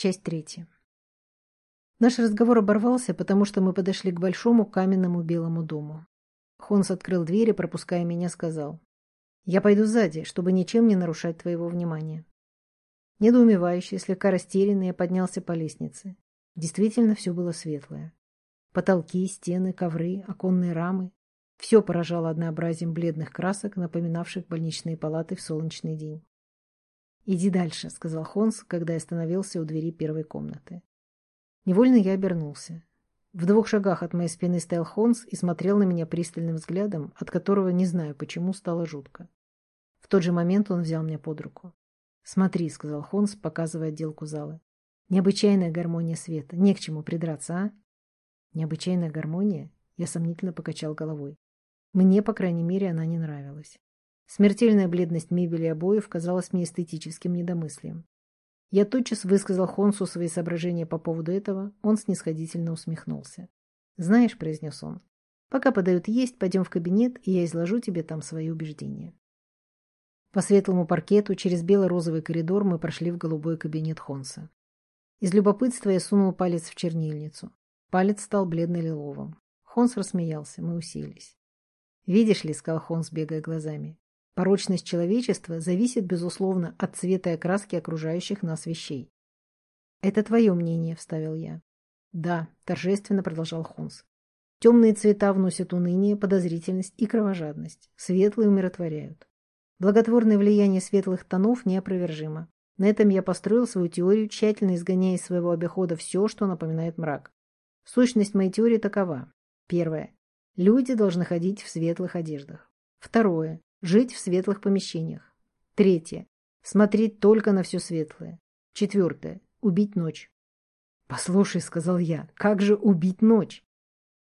Часть третья. Наш разговор оборвался, потому что мы подошли к большому каменному белому дому. Хонс открыл дверь и, пропуская меня, сказал. «Я пойду сзади, чтобы ничем не нарушать твоего внимания». Недоумевающий, слегка растерянный, я поднялся по лестнице. Действительно, все было светлое. Потолки, стены, ковры, оконные рамы. Все поражало однообразием бледных красок, напоминавших больничные палаты в солнечный день. «Иди дальше», — сказал Хонс, когда я остановился у двери первой комнаты. Невольно я обернулся. В двух шагах от моей спины стоял Хонс и смотрел на меня пристальным взглядом, от которого не знаю, почему стало жутко. В тот же момент он взял меня под руку. «Смотри», — сказал Хонс, показывая отделку зала. «Необычайная гармония света. Не к чему придраться, а?» «Необычайная гармония?» Я сомнительно покачал головой. Мне, по крайней мере, она не нравилась. Смертельная бледность мебели и обоев казалась мне эстетическим недомыслием. Я тотчас высказал Хонсу свои соображения по поводу этого, он снисходительно усмехнулся. «Знаешь», — произнес он, — «пока подают есть, пойдем в кабинет, и я изложу тебе там свои убеждения». По светлому паркету через бело-розовый коридор мы прошли в голубой кабинет Хонса. Из любопытства я сунул палец в чернильницу. Палец стал бледно-лиловым. Хонс рассмеялся, мы уселись. «Видишь ли», — сказал Хонс, бегая глазами, Порочность человечества зависит, безусловно, от цвета и окраски окружающих нас вещей. «Это твое мнение», — вставил я. «Да», — торжественно продолжал Хунс. «Темные цвета вносят уныние, подозрительность и кровожадность. Светлые умиротворяют. Благотворное влияние светлых тонов неопровержимо. На этом я построил свою теорию, тщательно изгоняя из своего обихода все, что напоминает мрак. Сущность моей теории такова. Первое. Люди должны ходить в светлых одеждах. Второе. Жить в светлых помещениях. Третье. Смотреть только на все светлое. Четвертое. Убить ночь. «Послушай», — сказал я, — «как же убить ночь?»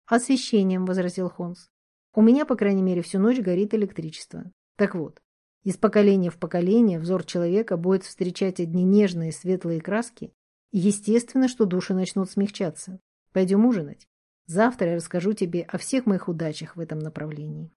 «Освещением», — возразил Хонс. «У меня, по крайней мере, всю ночь горит электричество. Так вот, из поколения в поколение взор человека будет встречать одни нежные светлые краски, и естественно, что души начнут смягчаться. Пойдем ужинать. Завтра я расскажу тебе о всех моих удачах в этом направлении».